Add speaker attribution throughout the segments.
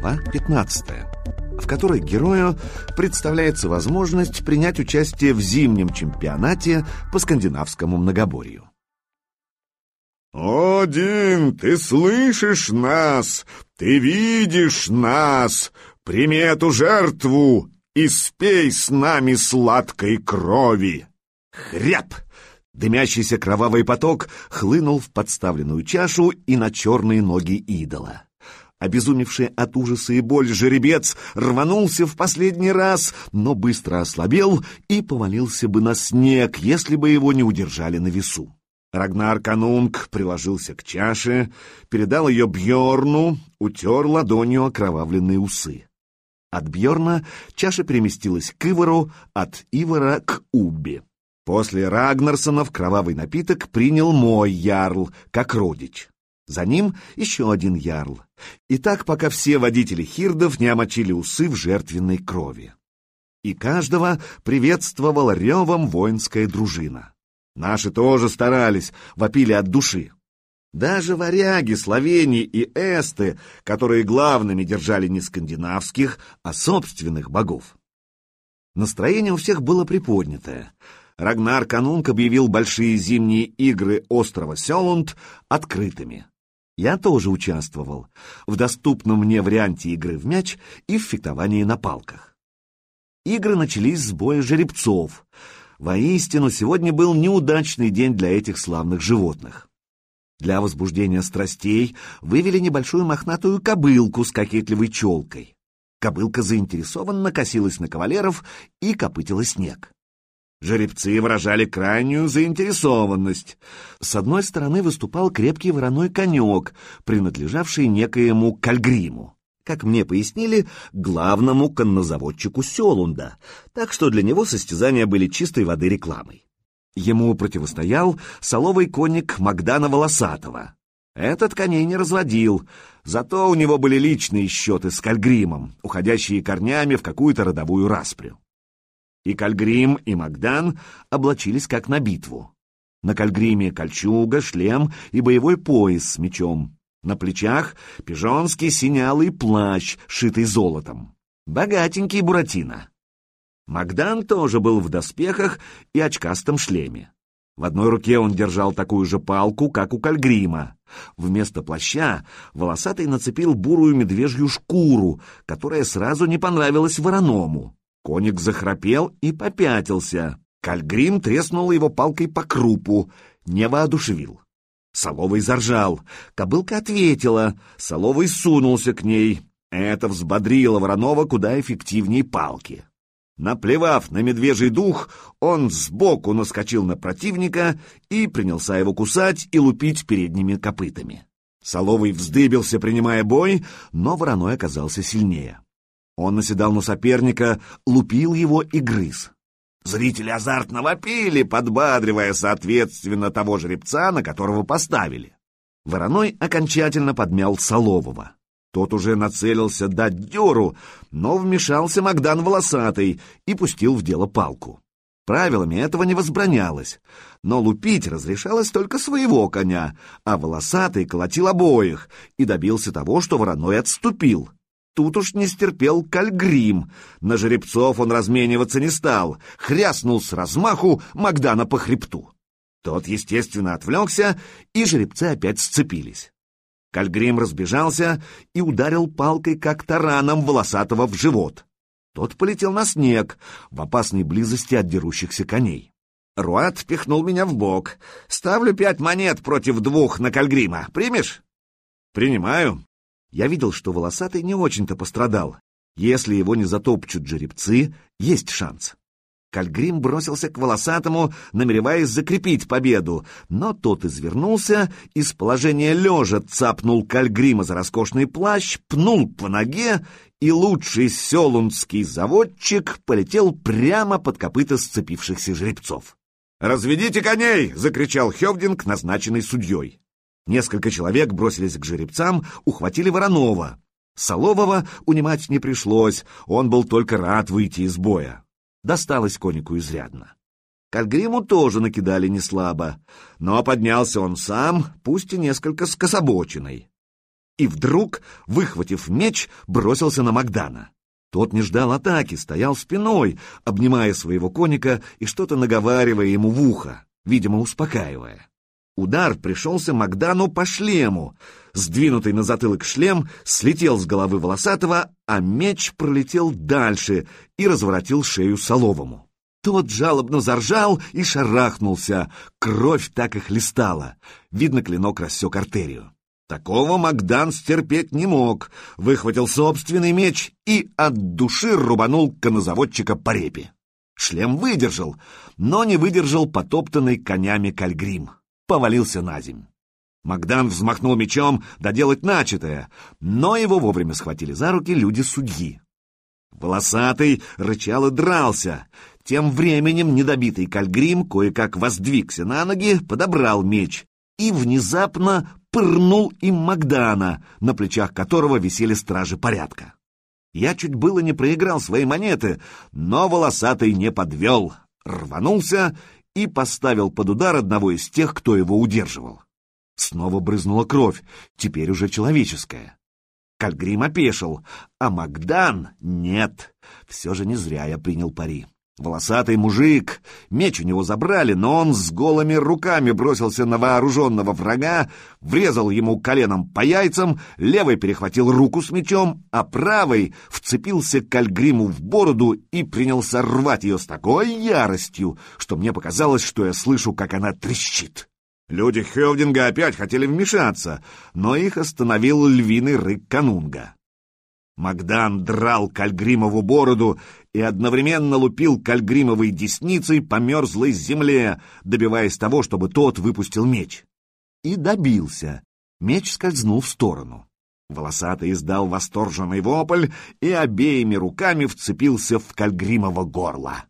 Speaker 1: Глава 15, в которой герою представляется возможность принять участие в зимнем чемпионате по скандинавскому многоборью.
Speaker 2: «Один, ты слышишь нас? Ты видишь нас? Прими эту жертву и спей с нами сладкой крови!»
Speaker 1: Хряп! Дымящийся кровавый поток хлынул в подставленную чашу и на черные ноги идола. Обезумевший от ужаса и боли жеребец рванулся в последний раз, но быстро ослабел и повалился бы на снег, если бы его не удержали на весу. Рагнар Канунг приложился к чаше, передал ее Бьорну, утер ладонью окровавленные усы. От Бьорна чаша переместилась к Ивару, от Ивара к Убби. После Рагнарсонов кровавый напиток принял мой ярл, как родич. За ним еще один ярл. И так, пока все водители хирдов не омочили усы в жертвенной крови. И каждого приветствовала ревом воинская дружина. Наши тоже старались, вопили от души. Даже варяги, словени и эсты, которые главными держали не скандинавских, а собственных богов. Настроение у всех было приподнятое. Рагнар Канунг объявил большие зимние игры острова Селунд открытыми. Я тоже участвовал в доступном мне варианте игры в мяч и в фехтовании на палках. Игры начались с боя жеребцов. Воистину, сегодня был неудачный день для этих славных животных. Для возбуждения страстей вывели небольшую мохнатую кобылку с кокетливой челкой. Кобылка заинтересованно косилась на кавалеров и копытила снег. Жеребцы выражали крайнюю заинтересованность. С одной стороны выступал крепкий вороной конек, принадлежавший некоему Кальгриму, как мне пояснили, главному коннозаводчику Селунда, так что для него состязания были чистой воды рекламой. Ему противостоял соловый конник Магдана Волосатого. Этот коней не разводил, зато у него были личные счеты с Кальгримом, уходящие корнями в какую-то родовую распрю. И Кальгрим, и Магдан облачились как на битву. На Кальгриме кольчуга, шлем и боевой пояс с мечом. На плечах пижонский синялый плащ, шитый золотом. Богатенький Буратино. Магдан тоже был в доспехах и очкастом шлеме. В одной руке он держал такую же палку, как у Кальгрима. Вместо плаща волосатый нацепил бурую медвежью шкуру, которая сразу не понравилась вороному. Коник захрапел и попятился. Кальгрим треснул его палкой по крупу, не воодушевил. Соловый заржал. Кобылка ответила. Соловый сунулся к ней. Это взбодрило Воронова куда эффективнее палки. Наплевав на медвежий дух, он сбоку наскочил на противника и принялся его кусать и лупить передними копытами. Соловый вздыбился, принимая бой, но вороной оказался сильнее. Он наседал на соперника, лупил его и грыз. Зрители азартно вопили, подбадривая соответственно того жеребца, на которого поставили. Вороной окончательно подмял Солового. Тот уже нацелился дать дёру, но вмешался Магдан Волосатый и пустил в дело палку. Правилами этого не возбранялось, но лупить разрешалось только своего коня, а Волосатый колотил обоих и добился того, что Вороной отступил. Тут уж не стерпел Кальгрим. На жеребцов он размениваться не стал, хряснул с размаху Магдана по хребту. Тот, естественно, отвлекся, и жеребцы опять сцепились. Кальгрим разбежался и ударил палкой, как тараном, волосатого в живот. Тот полетел на снег, в опасной близости от дерущихся коней. Руат пихнул меня в бок. «Ставлю пять монет против двух на Кальгрима. Примешь?» «Принимаю», я видел, что волосатый не очень-то пострадал. Если его не затопчут жеребцы, есть шанс. Кальгрим бросился к волосатому, намереваясь закрепить победу, но тот извернулся, из положения лежа цапнул Кальгрима за роскошный плащ, пнул по ноге, и лучший селундский заводчик полетел прямо под копыта сцепившихся жеребцов. «Разведите коней!» — закричал Хевдинг, назначенный судьей. Несколько человек бросились к жеребцам, ухватили Воронова. Солового унимать не пришлось, он был только рад выйти из боя. Досталось конику изрядно. Кальгриму тоже накидали неслабо, но поднялся он сам, пусть и несколько скособоченный. и вдруг, выхватив меч, бросился на Магдана. Тот не ждал атаки, стоял спиной, обнимая своего коника и что-то наговаривая ему в ухо, видимо, успокаивая. Удар пришелся Магдану по шлему. Сдвинутый на затылок шлем слетел с головы волосатого, а меч пролетел дальше и разворотил шею Соловому. Тот жалобно заржал и шарахнулся. Кровь так и хлестала. Видно, клинок рассек артерию. Такого Магдан стерпеть не мог, выхватил собственный меч и от души рубанул конозаводчика по репе. Шлем выдержал, но не выдержал потоптанный конями кальгрим. Повалился на земь. Магдан взмахнул мечом доделать начатое, но его вовремя схватили за руки люди-судьи. Волосатый рычал и дрался. Тем временем недобитый кальгрим кое-как воздвигся на ноги, подобрал меч и внезапно пырнул им Магдана, на плечах которого висели стражи порядка. Я чуть было не проиграл свои монеты, но волосатый не подвел, рванулся и поставил под удар одного из тех, кто его удерживал. Снова брызнула кровь, теперь уже человеческая. Кальгрим опешил, а Магдан — нет. Все же не зря я принял пари. Волосатый мужик, меч у него забрали, но он с голыми руками бросился на вооруженного врага, врезал ему коленом по яйцам, левой перехватил руку с мечом, а правой вцепился к Альгриму в бороду и принялся рвать ее с такой яростью, что мне показалось, что я слышу, как она трещит. Люди Хевдинга опять хотели вмешаться, но их остановил львиный рык канунга. Магдан драл Кальгримову бороду и одновременно лупил Кальгримовой десницей по мерзлой земле, добиваясь того, чтобы тот выпустил меч. И добился. Меч скользнул в сторону. Волосатый издал восторженный вопль и обеими руками вцепился в Кальгримово горло.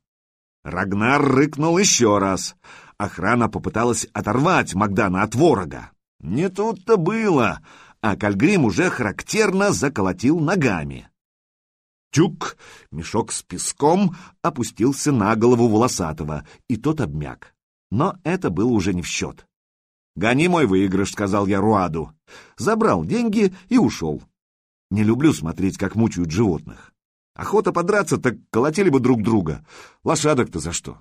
Speaker 1: Рагнар рыкнул еще раз. Охрана попыталась оторвать Магдана от ворога. Не тут-то было а Кальгрим уже характерно заколотил ногами. Тюк, мешок с песком, опустился на голову волосатого, и тот обмяк. Но это было уже не в счет. «Гони мой выигрыш», — сказал я Руаду. Забрал деньги и ушел. Не люблю смотреть, как мучают животных. Охота подраться, так колотили бы друг друга. Лошадок-то за что?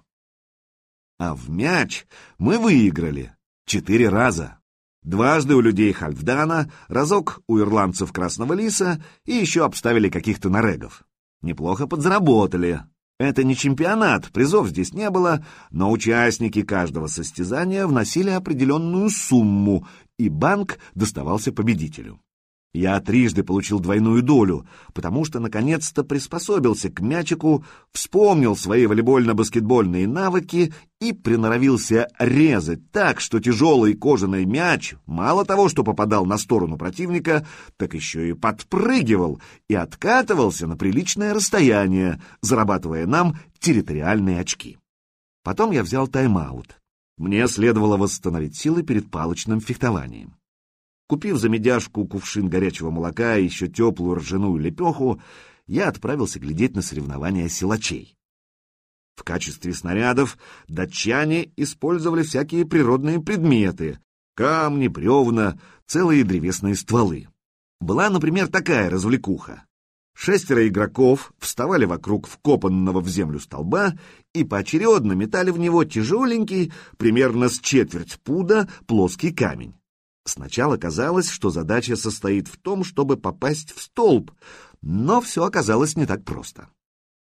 Speaker 1: А в мяч мы выиграли. Четыре раза. Дважды у людей Хальфдана, разок у ирландцев Красного Лиса и еще обставили каких-то нарегов. Неплохо подзаработали. Это не чемпионат, призов здесь не было, но участники каждого состязания вносили определенную сумму, и банк доставался победителю. Я трижды получил двойную долю, потому что наконец-то приспособился к мячику, вспомнил свои волейбольно-баскетбольные навыки и приноровился резать так, что тяжелый кожаный мяч мало того, что попадал на сторону противника, так еще и подпрыгивал и откатывался на приличное расстояние, зарабатывая нам территориальные очки. Потом я взял тайм-аут. Мне следовало восстановить силы перед палочным фехтованием. Купив за медяшку кувшин горячего молока и еще теплую ржаную лепеху, я отправился глядеть на соревнования силачей. В качестве снарядов датчане использовали всякие природные предметы — камни, бревна, целые древесные стволы. Была, например, такая развлекуха. Шестеро игроков вставали вокруг вкопанного в землю столба и поочередно метали в него тяжеленький, примерно с четверть пуда, плоский камень. Сначала казалось, что задача состоит в том, чтобы попасть в столб, но все оказалось не так просто.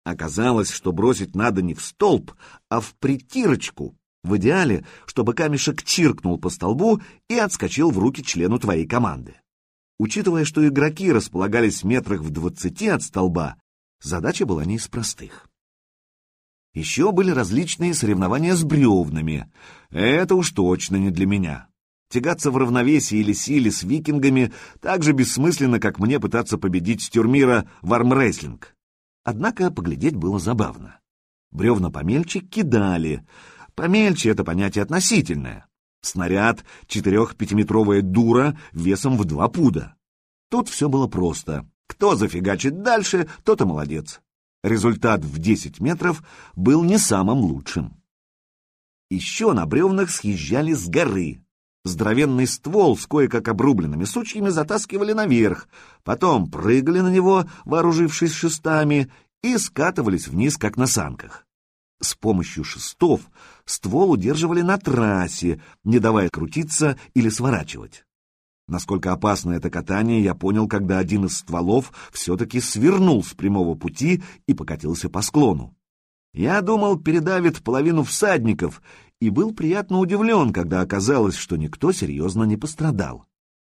Speaker 1: Оказалось, что бросить надо не в столб, а в притирочку, в идеале, чтобы камешек чиркнул по столбу и отскочил в руки члену твоей команды. Учитывая, что игроки располагались метрах в двадцати от столба, задача была не из простых. Еще были различные соревнования с бревнами. Это уж точно не для меня. Тягаться в равновесии или силе с викингами так же бессмысленно, как мне пытаться победить тюрмира в армрейслинг. Однако поглядеть было забавно. Бревна помельче кидали. Помельче — это понятие относительное. Снаряд — четырех-пятиметровая дура весом в два пуда. Тут все было просто. Кто зафигачит дальше, тот и молодец. Результат в 10 метров был не самым лучшим. Еще на бревнах съезжали с горы. Здоровенный ствол с кое-как обрубленными сучьями затаскивали наверх, потом прыгали на него, вооружившись шестами, и скатывались вниз, как на санках. С помощью шестов ствол удерживали на трассе, не давая крутиться или сворачивать. Насколько опасно это катание, я понял, когда один из стволов все-таки свернул с прямого пути и покатился по склону. Я думал, передавит половину всадников, и был приятно удивлен, когда оказалось, что никто серьезно не пострадал.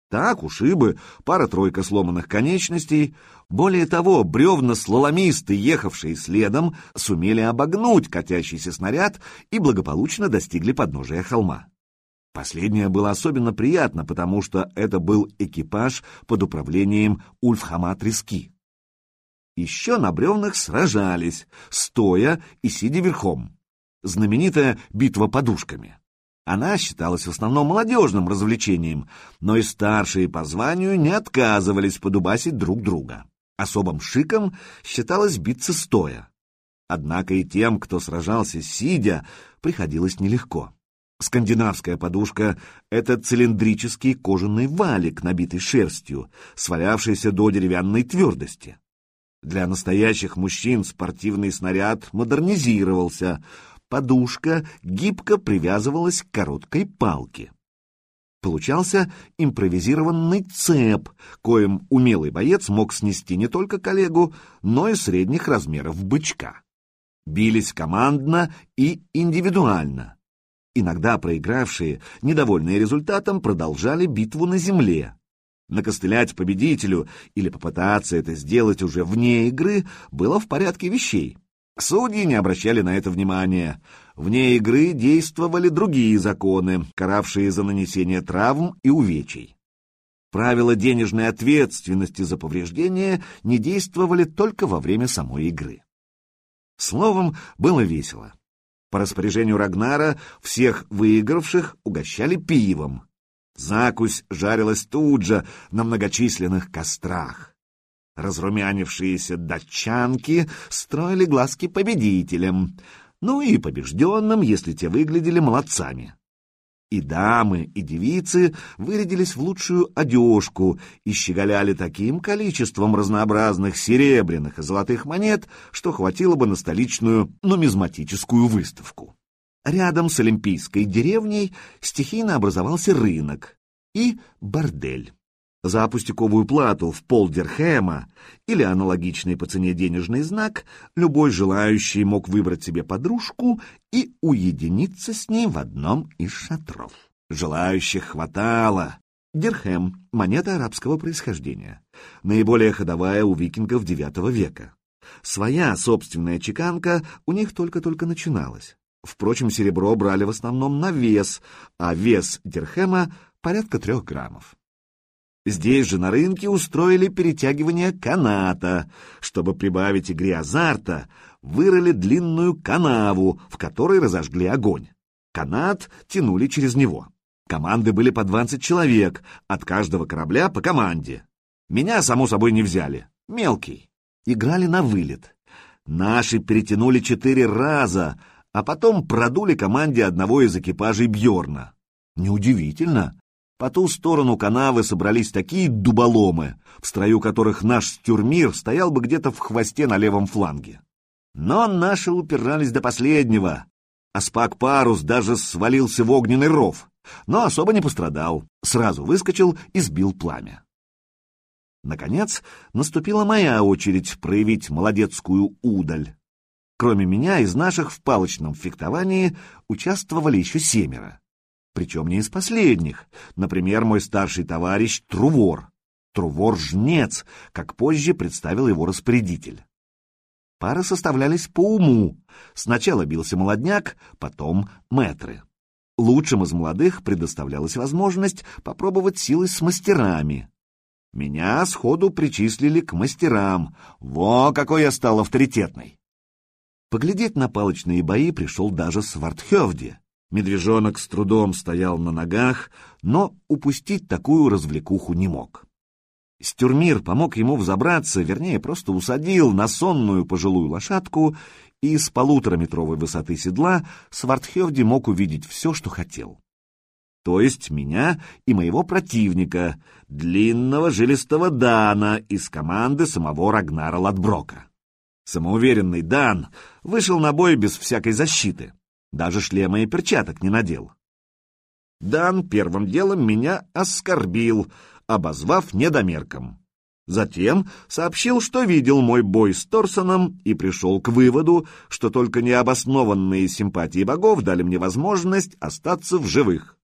Speaker 1: Так, ушибы, пара-тройка сломанных конечностей. Более того, бревна-слаломисты, ехавшие следом, сумели обогнуть катящийся снаряд и благополучно достигли подножия холма. Последнее было особенно приятно, потому что это был экипаж под управлением Ульфхама Трески. Еще на бревнах сражались, стоя и сидя верхом. Знаменитая битва подушками. Она считалась в основном молодежным развлечением, но и старшие по званию не отказывались подубасить друг друга. Особым шиком считалось биться стоя. Однако и тем, кто сражался сидя, приходилось нелегко. Скандинавская подушка — это цилиндрический кожаный валик, набитый шерстью, свалявшийся до деревянной твердости. Для настоящих мужчин спортивный снаряд модернизировался, подушка гибко привязывалась к короткой палке. Получался импровизированный цеп, коим умелый боец мог снести не только коллегу, но и средних размеров бычка. Бились командно и индивидуально. Иногда проигравшие, недовольные результатом, продолжали битву на земле. Накостылять победителю или попытаться это сделать уже вне игры было в порядке вещей. Судьи не обращали на это внимания. Вне игры действовали другие законы, каравшие за нанесение травм и увечий. Правила денежной ответственности за повреждения не действовали только во время самой игры. Словом, было весело. По распоряжению Рагнара всех выигравших угощали пивом. Закусь жарилась тут же на многочисленных кострах. Разрумянившиеся датчанки строили глазки победителям, ну и побежденным, если те выглядели молодцами. И дамы, и девицы вырядились в лучшую одежку и щеголяли таким количеством разнообразных серебряных и золотых монет, что хватило бы на столичную нумизматическую выставку. Рядом с Олимпийской деревней стихийно образовался рынок и бордель. За пустяковую плату в полдерхема или аналогичный по цене денежный знак любой желающий мог выбрать себе подружку и уединиться с ней в одном из шатров. Желающих хватало. Дирхем — монета арабского происхождения, наиболее ходовая у викингов IX века. Своя собственная чеканка у них только-только начиналась. Впрочем, серебро брали в основном на вес, а вес дирхема — порядка трех граммов. Здесь же на рынке устроили перетягивание каната. Чтобы прибавить игре азарта, вырыли длинную канаву, в которой разожгли огонь. Канат тянули через него. Команды были по 20 человек, от каждого корабля по команде. Меня, само собой, не взяли. Мелкий. Играли на вылет. Наши перетянули четыре раза, а потом продули команде одного из экипажей Бьорна. Неудивительно. По ту сторону канавы собрались такие дуболомы, в строю которых наш стюрмир стоял бы где-то в хвосте на левом фланге. Но наши упирались до последнего, а спак-парус даже свалился в огненный ров, но особо не пострадал, сразу выскочил и сбил пламя. Наконец, наступила моя очередь проявить молодецкую удаль. Кроме меня, из наших в палочном фехтовании участвовали еще семеро причем не из последних. Например, мой старший товарищ Трувор. Трувор-жнец, как позже представил его распорядитель. Пары составлялись по уму. Сначала бился молодняк, потом мэтры. Лучшим из молодых предоставлялась возможность попробовать силы с мастерами. Меня сходу причислили к мастерам. Во, какой я стал авторитетный! Поглядеть на палочные бои пришел даже Свардхевди. Медвежонок с трудом стоял на ногах, но упустить такую развлекуху не мог. Стюрмир помог ему взобраться, вернее, просто усадил на сонную пожилую лошадку, и с полутораметровой высоты седла Свартхевди мог увидеть все, что хотел. то есть меня и моего противника, длинного жилистого Дана из команды самого Рагнара Ладброка. Самоуверенный Дан вышел на бой без всякой защиты, даже шлема и перчаток не надел. Дан первым делом меня оскорбил, обозвав недомерком. Затем сообщил, что видел мой бой с Торсоном и пришел к выводу, что только необоснованные симпатии богов дали мне возможность остаться в живых.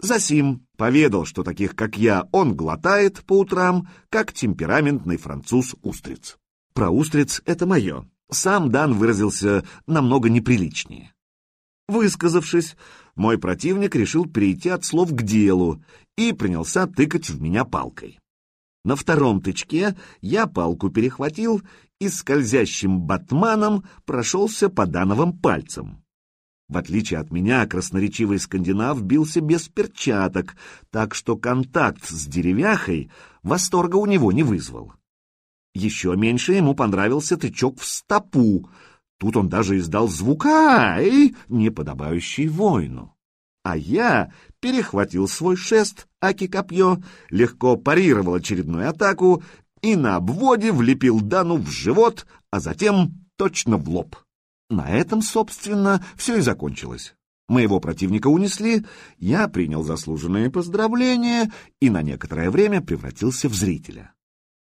Speaker 1: Засим поведал, что таких, как я, он глотает по утрам, как темпераментный француз-устриц. Про устриц это мое. Сам Дан выразился намного неприличнее. Высказавшись, мой противник решил перейти от слов к делу и принялся тыкать в меня палкой. На втором тычке я палку перехватил и скользящим батманом прошелся по дановым пальцам. В отличие от меня, красноречивый скандинав бился без перчаток, так что контакт с деревяхой восторга у него не вызвал. Еще меньше ему понравился тычок в стопу. Тут он даже издал звук «Ай!», не подобающий воину. А я перехватил свой шест, аки-копье, легко парировал очередную атаку и на обводе влепил Дану в живот, а затем точно в лоб. На этом, собственно, все и закончилось. Моего противника унесли, я принял заслуженные поздравления и на некоторое время превратился в зрителя.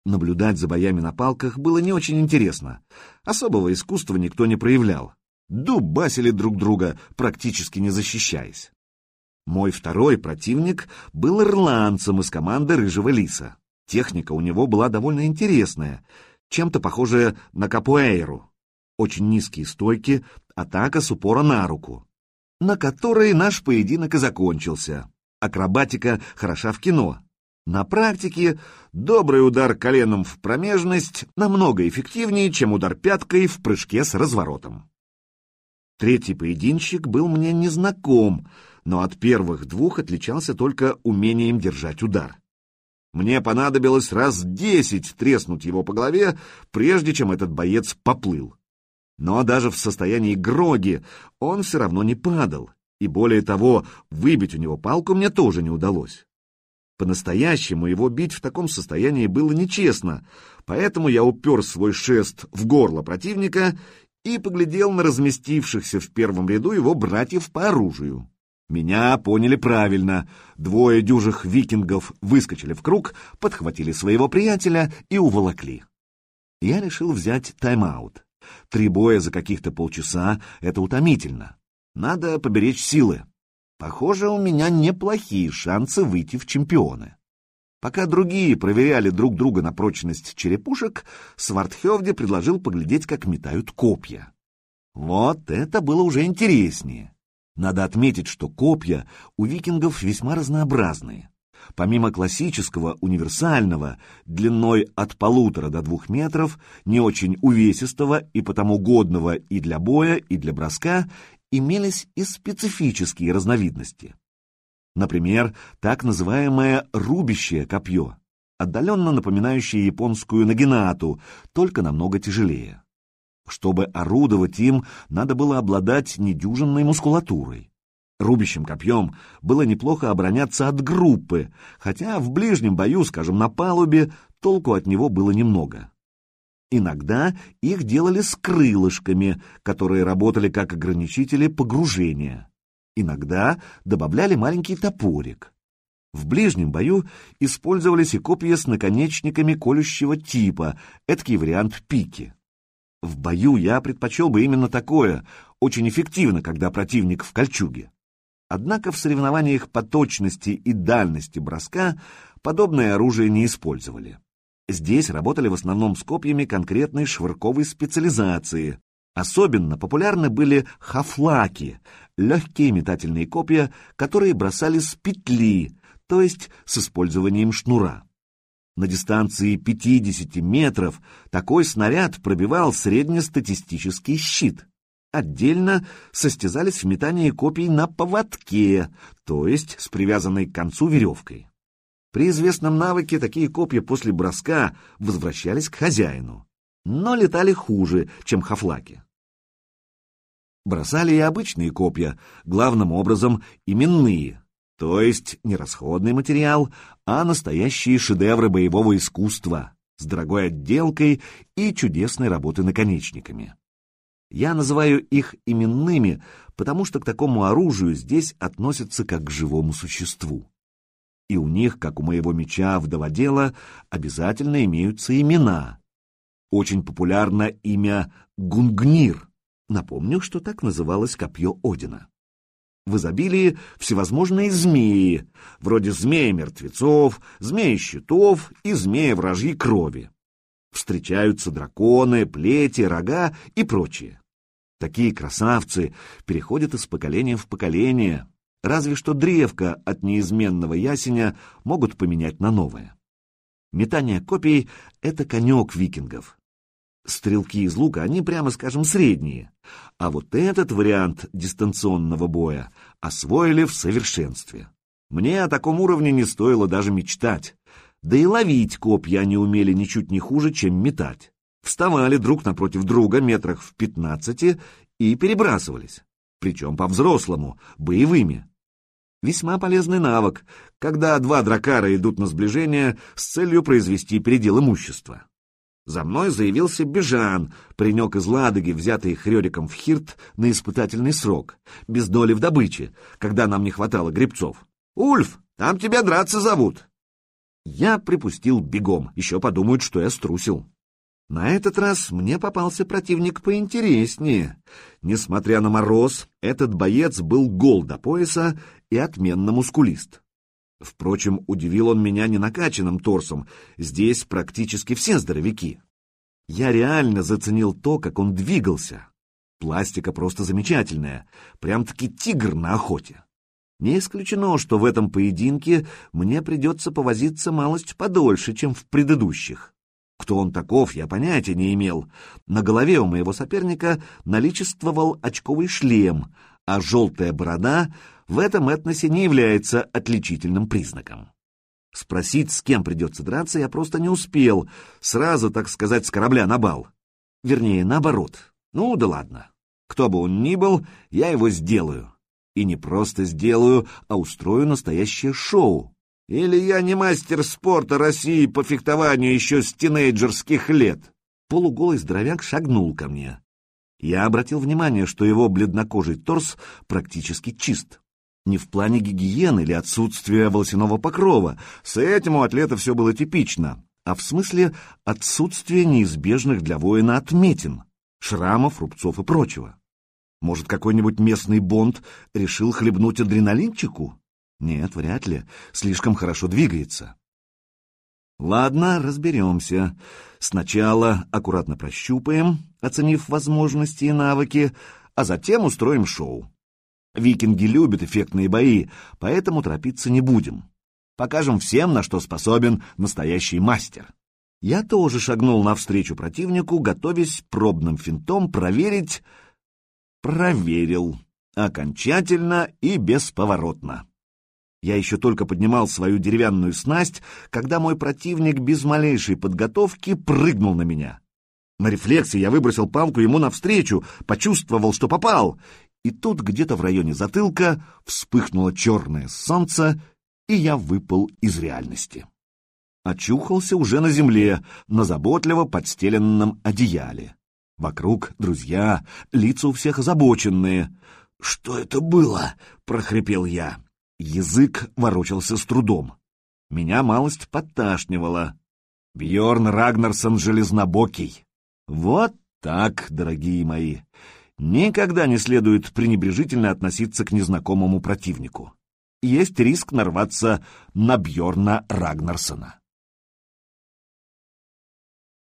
Speaker 1: Наблюдать за боями на палках было не очень интересно. Особого искусства никто не проявлял. Дубасили друг друга, практически не защищаясь. Мой второй противник был ирландцем из команды Рыжего Лиса. Техника у него была довольно интересная, чем-то похожая на капуэйру. Очень низкие стойки, атака с упора на руку, на которой наш поединок и закончился. Акробатика хороша в кино. На практике добрый удар коленом в промежность намного эффективнее, чем удар пяткой в прыжке с разворотом. Третий поединщик был мне незнаком — но от первых двух отличался только умением держать удар. Мне понадобилось раз десять треснуть его по голове, прежде чем этот боец поплыл. Но даже в состоянии гроги он все равно не падал, и более того, выбить у него палку мне тоже не удалось. По-настоящему его бить в таком состоянии было нечестно, поэтому я упер свой шест в горло противника и поглядел на разместившихся в первом ряду его братьев по оружию. Меня поняли правильно. Двое дюжих викингов выскочили в круг, подхватили своего приятеля и уволокли. Я решил взять тайм-аут. Три боя за каких-то полчаса — это утомительно. Надо поберечь силы. Похоже, у меня неплохие шансы выйти в чемпионы. Пока другие проверяли друг друга на прочность черепушек, Свардхевде предложил поглядеть, как метают копья. Вот это было уже интереснее. Надо отметить, что копья у викингов весьма разнообразные. Помимо классического, универсального, длиной от полутора до двух метров, не очень увесистого и потому годного и для боя, и для броска, имелись и специфические разновидности. Например, так называемое рубящее копье, отдаленно напоминающее японскую нагинату, только намного тяжелее. Чтобы орудовать им, надо было обладать недюжинной мускулатурой. Рубящим копьем было неплохо обороняться от группы, хотя в ближнем бою, скажем, на палубе, толку от него было немного. Иногда их делали с крылышками, которые работали как ограничители погружения. Иногда добавляли маленький топорик. В ближнем бою использовались и копья с наконечниками колющего типа, эдакий вариант пики. В бою я предпочел бы именно такое, очень эффективно, когда противник в кольчуге. Однако в соревнованиях по точности и дальности броска подобное оружие не использовали. Здесь работали в основном с копьями конкретной швырковой специализации. Особенно популярны были хафлаки, легкие метательные копья, которые бросали с петли, то есть с использованием шнура. На дистанции 50 метров такой снаряд пробивал среднестатистический щит. Отдельно состязались в метании копий на поводке, то есть с привязанной к концу веревкой. При известном навыке такие копья после броска возвращались к хозяину, но летали хуже, чем хафлаки. Бросали и обычные копья, главным образом именные, То есть не расходный материал, а настоящие шедевры боевого искусства с дорогой отделкой и чудесной работы наконечниками. Я называю их именными, потому что к такому оружию здесь относятся как к живому существу. И у них, как у моего меча вдоводела, обязательно имеются имена. Очень популярно имя Гунгнир. Напомню, что так называлось копье Одина. В изобилии всевозможные змеи, вроде змея-мертвецов, змея-щитов и змея-вражьей крови. Встречаются драконы, плети, рога и прочее. Такие красавцы переходят из поколения в поколение, разве что древко от неизменного ясеня могут поменять на новое. Метание копий — это конек викингов. Стрелки из лука, они, прямо скажем, средние. А вот этот вариант дистанционного боя освоили в совершенстве. Мне о таком уровне не стоило даже мечтать. Да и ловить копья они умели ничуть не хуже, чем метать. Вставали друг напротив друга метрах в пятнадцати и перебрасывались. Причем по-взрослому, боевыми. Весьма полезный навык, когда два дракара идут на сближение с целью произвести передел имущества. За мной заявился Бежан, паренек из Ладоги, взятый Хрёриком в Хирт на испытательный срок, без доли в добыче, когда нам не хватало грибцов. «Ульф, там тебя драться зовут!» Я припустил бегом, еще подумают, что я струсил. На этот раз мне попался противник поинтереснее. Несмотря на мороз, этот боец был гол до пояса и отменно мускулист. Впрочем, удивил он меня не накачанным торсом, здесь практически все здоровяки. Я реально заценил то, как он двигался. Пластика просто замечательная, прям-таки тигр на охоте. Не исключено, что в этом поединке мне придется повозиться малость подольше, чем в предыдущих. Кто он таков, я понятия не имел. На голове у моего соперника наличествовал очковый шлем, а желтая борода в этом этносе не является отличительным признаком. Спросить, с кем придется драться, я просто не успел, сразу, так сказать, с корабля на бал. Вернее, наоборот. Ну да ладно. Кто бы он ни был, я его сделаю. И не просто сделаю, а устрою настоящее шоу. Или я не мастер спорта России по фехтованию еще с тинейджерских лет? Полуголый здоровяк шагнул ко мне. Я обратил внимание, что его бледнокожий торс практически чист. Не в плане гигиены или отсутствия волосяного покрова, с этим у атлета все было типично, а в смысле отсутствия неизбежных для воина отметин, шрамов, рубцов и прочего. Может, какой-нибудь местный бонд решил хлебнуть адреналинчику? Нет, вряд ли, слишком хорошо двигается. Ладно, разберемся. Сначала аккуратно прощупаем, оценив возможности и навыки, а затем устроим шоу. Викинги любят эффектные бои, поэтому торопиться не будем. Покажем всем, на что способен настоящий мастер. Я тоже шагнул навстречу противнику, готовясь пробным финтом проверить... Проверил. Окончательно и бесповоротно. Я еще только поднимал свою деревянную снасть, когда мой противник без малейшей подготовки прыгнул на меня. На рефлексе я выбросил палку ему навстречу, почувствовал, что попал, и тут где-то в районе затылка вспыхнуло черное солнце, и я выпал из реальности. Очухался уже на земле, на заботливо подстеленном одеяле. Вокруг друзья, лица у всех озабоченные. «Что это было?» — прохрипел я. Язык ворочался с трудом. Меня малость подташнивала. Бьорн Рагнарсон железнобокий. Вот так, дорогие мои. Никогда не следует пренебрежительно относиться к незнакомому противнику. Есть риск нарваться на Бьорна Рагнарсона.